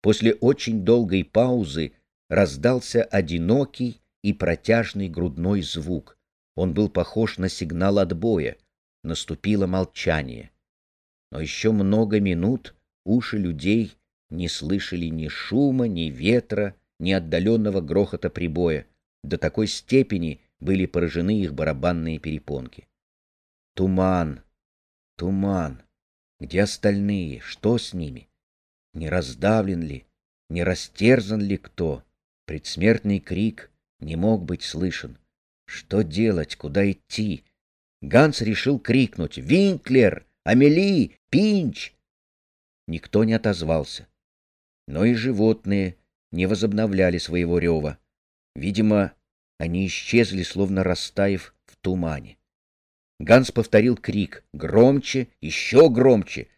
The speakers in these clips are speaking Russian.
После очень долгой паузы раздался одинокий и протяжный грудной звук. Он был похож на сигнал отбоя. Наступило молчание. Но еще много минут уши людей не слышали ни шума, ни ветра, ни отдаленного грохота прибоя. До такой степени были поражены их барабанные перепонки. Туман, туман. Где остальные? Что с ними? Не раздавлен ли? Не растерзан ли кто? Предсмертный крик не мог быть слышен. Что делать? Куда идти? Ганс решил крикнуть «Винклер! Амели! Пинч!» Никто не отозвался. Но и животные не возобновляли своего рева. Видимо, они исчезли, словно растаяв в тумане. Ганс повторил крик, громче, еще громче.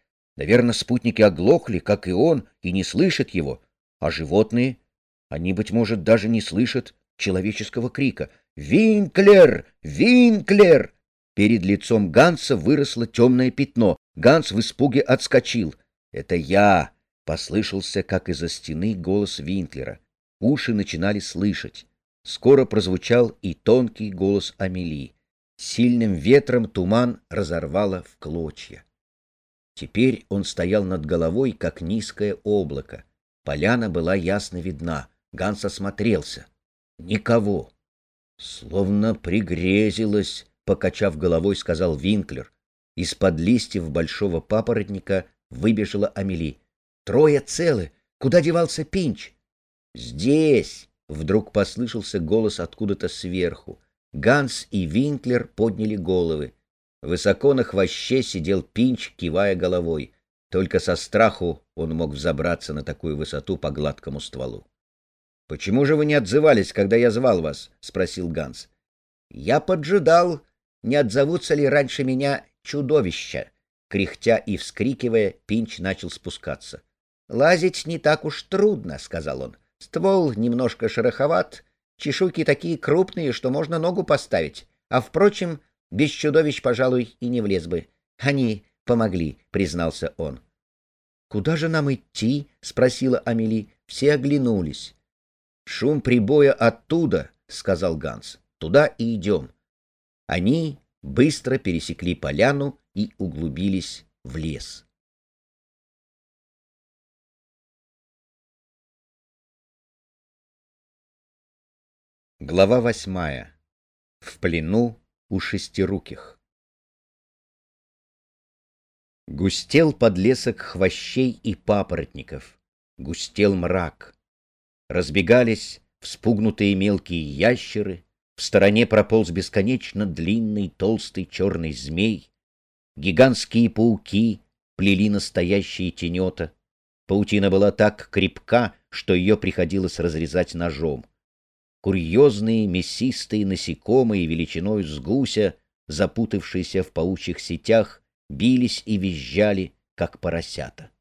Наверное, спутники оглохли, как и он, и не слышат его. А животные? Они, быть может, даже не слышат человеческого крика. «Винклер! Винклер!» Перед лицом Ганса выросло темное пятно. Ганс в испуге отскочил. «Это я!» — послышался, как из-за стены, голос Винклера. Уши начинали слышать. Скоро прозвучал и тонкий голос Амелии. Сильным ветром туман разорвало в клочья. Теперь он стоял над головой, как низкое облако. Поляна была ясно видна. Ганс осмотрелся. Никого. Словно пригрезилось, покачав головой, сказал Винклер. Из-под листьев большого папоротника выбежала Амели. Трое целы. Куда девался Пинч? Здесь! Вдруг послышался голос откуда-то сверху. Ганс и Винклер подняли головы. Высоко на хвоще сидел Пинч, кивая головой. Только со страху он мог взобраться на такую высоту по гладкому стволу. — Почему же вы не отзывались, когда я звал вас? — спросил Ганс. — Я поджидал, не отзовутся ли раньше меня чудовища. Кряхтя и вскрикивая, Пинч начал спускаться. — Лазить не так уж трудно, — сказал он. — Ствол немножко шероховат, чешуйки такие крупные, что можно ногу поставить. А, впрочем, без чудовищ, пожалуй, и не влез бы. Они помогли, — признался он. — Куда же нам идти? — спросила Амели. Все оглянулись. — Шум прибоя оттуда, — сказал Ганс. — Туда и идем. Они быстро пересекли поляну и углубились в лес. Глава восьмая. В плену у шестируких. Густел подлесок хвощей и папоротников, густел мрак. Разбегались вспугнутые мелкие ящеры, в стороне прополз бесконечно длинный толстый черный змей, Гигантские пауки плели настоящие тенета. Паутина была так крепка, что ее приходилось разрезать ножом. Курьезные мясистые насекомые величиной с гуся, запутавшиеся в паучьих сетях, бились и визжали, как поросята.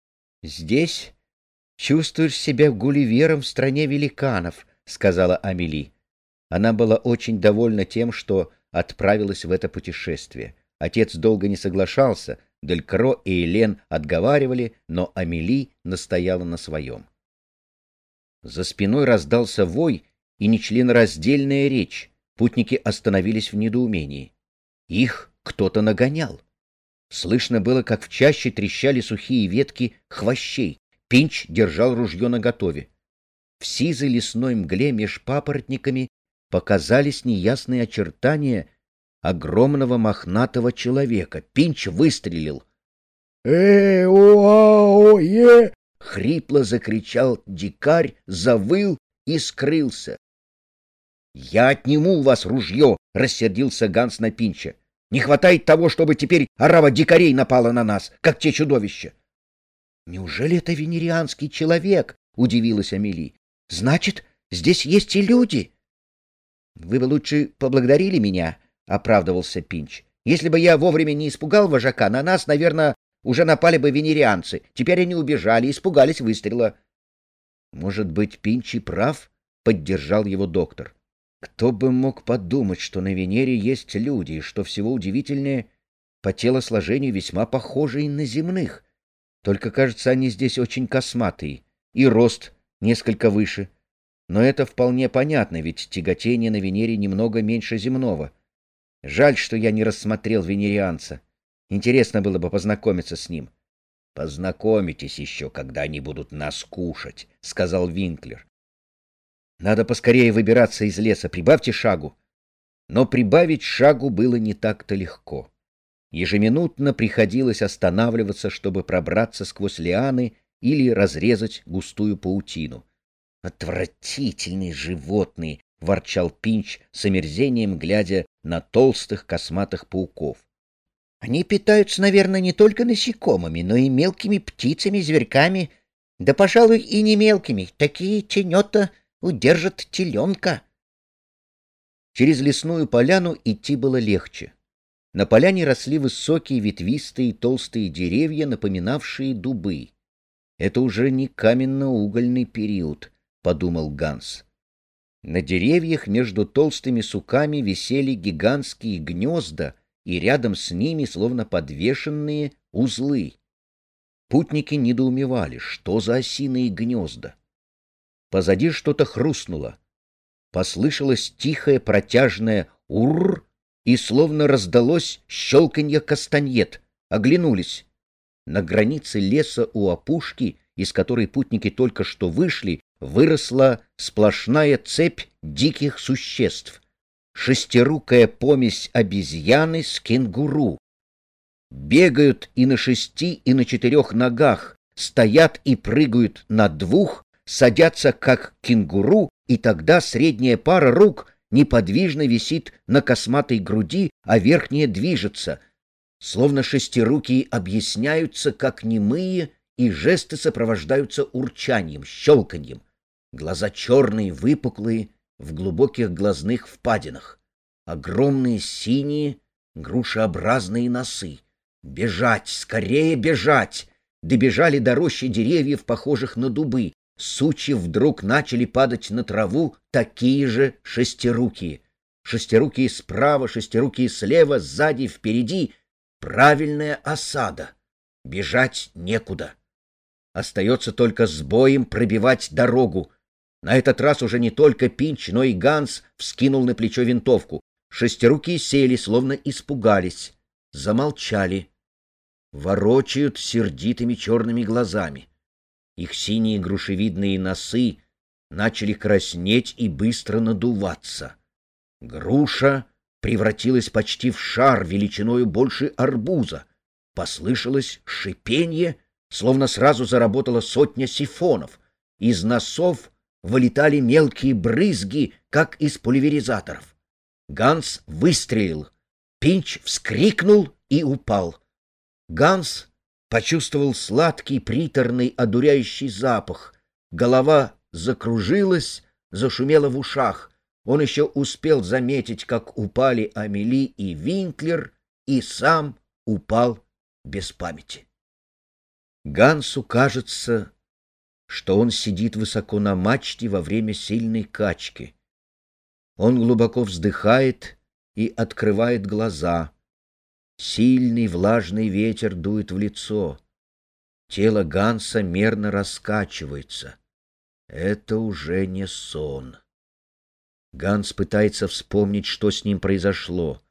— Здесь чувствуешь себя гулливером в стране великанов, — сказала Амели. Она была очень довольна тем, что отправилась в это путешествие. Отец долго не соглашался, Делькро и Элен отговаривали, но Амели настояла на своем. За спиной раздался вой и нечленораздельная речь. Путники остановились в недоумении. Их кто-то нагонял. Слышно было, как в чаще трещали сухие ветки хвощей. Пинч держал ружье наготове. В сизой лесной мгле меж папоротниками показались неясные очертания огромного мохнатого человека. Пинч выстрелил. э о е хрипло закричал дикарь, завыл и скрылся. «Я отниму у вас ружье!» — рассердился Ганс на Пинча. «Не хватает того, чтобы теперь орава дикарей напала на нас, как те чудовища!» «Неужели это венерианский человек?» — удивилась Амели. «Значит, здесь есть и люди!» «Вы бы лучше поблагодарили меня», — оправдывался Пинч. «Если бы я вовремя не испугал вожака, на нас, наверное, уже напали бы венерианцы. Теперь они убежали, испугались выстрела». «Может быть, Пинч и прав?» — поддержал его доктор. «Кто бы мог подумать, что на Венере есть люди, и что всего удивительнее, по телосложению весьма похожие на земных. Только, кажется, они здесь очень косматые. и рост несколько выше. Но это вполне понятно, ведь тяготение на Венере немного меньше земного. Жаль, что я не рассмотрел венерианца. Интересно было бы познакомиться с ним. — Познакомитесь еще, когда они будут нас кушать, — сказал Винклер. — Надо поскорее выбираться из леса, прибавьте шагу. Но прибавить шагу было не так-то легко. Ежеминутно приходилось останавливаться, чтобы пробраться сквозь лианы или разрезать густую паутину. «Отвратительные животные!» — ворчал Пинч с омерзением, глядя на толстых косматых пауков. «Они питаются, наверное, не только насекомыми, но и мелкими птицами, зверьками, да, пожалуй, и не мелкими. Такие тенета удержат теленка». Через лесную поляну идти было легче. На поляне росли высокие ветвистые толстые деревья, напоминавшие дубы. Это уже не каменно-угольный период, — подумал Ганс. На деревьях между толстыми суками висели гигантские гнезда, и рядом с ними, словно подвешенные, узлы. Путники недоумевали, что за осиные гнезда. Позади что-то хрустнуло. Послышалось тихое протяжное «урр», и словно раздалось щелканье кастаньет. Оглянулись. На границе леса у опушки, из которой путники только что вышли, выросла сплошная цепь диких существ. Шестирукая помесь обезьяны с кенгуру. Бегают и на шести, и на четырех ногах, стоят и прыгают на двух, садятся как кенгуру, и тогда средняя пара рук неподвижно висит на косматой груди, а верхняя движется, словно шестирукие объясняются, как немые, и жесты сопровождаются урчанием, щелканьем. Глаза черные, выпуклые, в глубоких глазных впадинах. Огромные синие, грушеобразные носы. Бежать, скорее бежать! Добежали до рощи деревьев, похожих на дубы. Сучья вдруг начали падать на траву такие же шестирукие. Шестирукие справа, шестирукие слева, сзади, впереди. Правильная осада. Бежать некуда. Остается только с боем пробивать дорогу. На этот раз уже не только Пинч, но и Ганс вскинул на плечо винтовку. Шестирукие сели, словно испугались. Замолчали. Ворочают сердитыми черными глазами. Их синие грушевидные носы начали краснеть и быстро надуваться. Груша превратилась почти в шар величиною больше арбуза. Послышалось шипенье, словно сразу заработала сотня сифонов. Из носов вылетали мелкие брызги, как из пульверизаторов. Ганс выстрелил. Пинч вскрикнул и упал. Ганс почувствовал сладкий, приторный, одуряющий запах. Голова закружилась, зашумела в ушах. Он еще успел заметить, как упали Амели и Винклер, и сам упал без памяти. Гансу кажется, что он сидит высоко на мачте во время сильной качки. Он глубоко вздыхает и открывает глаза — Сильный влажный ветер дует в лицо. Тело Ганса мерно раскачивается. Это уже не сон. Ганс пытается вспомнить, что с ним произошло.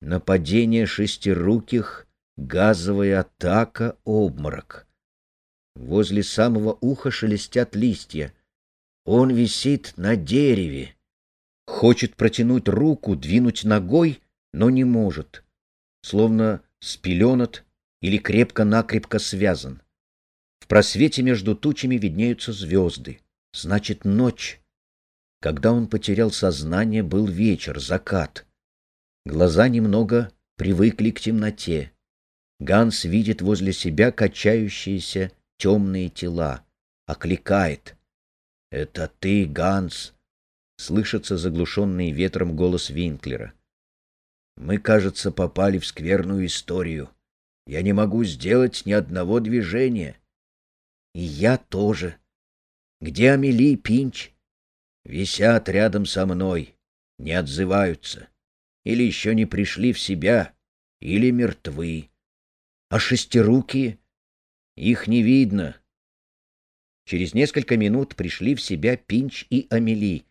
Нападение шестируких, газовая атака, обморок. Возле самого уха шелестят листья. Он висит на дереве. Хочет протянуть руку, двинуть ногой, но не может словно спеленат или крепко-накрепко связан. В просвете между тучами виднеются звезды. Значит, ночь. Когда он потерял сознание, был вечер, закат. Глаза немного привыкли к темноте. Ганс видит возле себя качающиеся темные тела. Окликает. «Это ты, Ганс!» Слышится заглушенный ветром голос Винклера. Мы, кажется, попали в скверную историю. Я не могу сделать ни одного движения. И я тоже. Где Амели и Пинч? Висят рядом со мной, не отзываются. Или еще не пришли в себя, или мертвы. А шестирукие? Их не видно. Через несколько минут пришли в себя Пинч и Амели.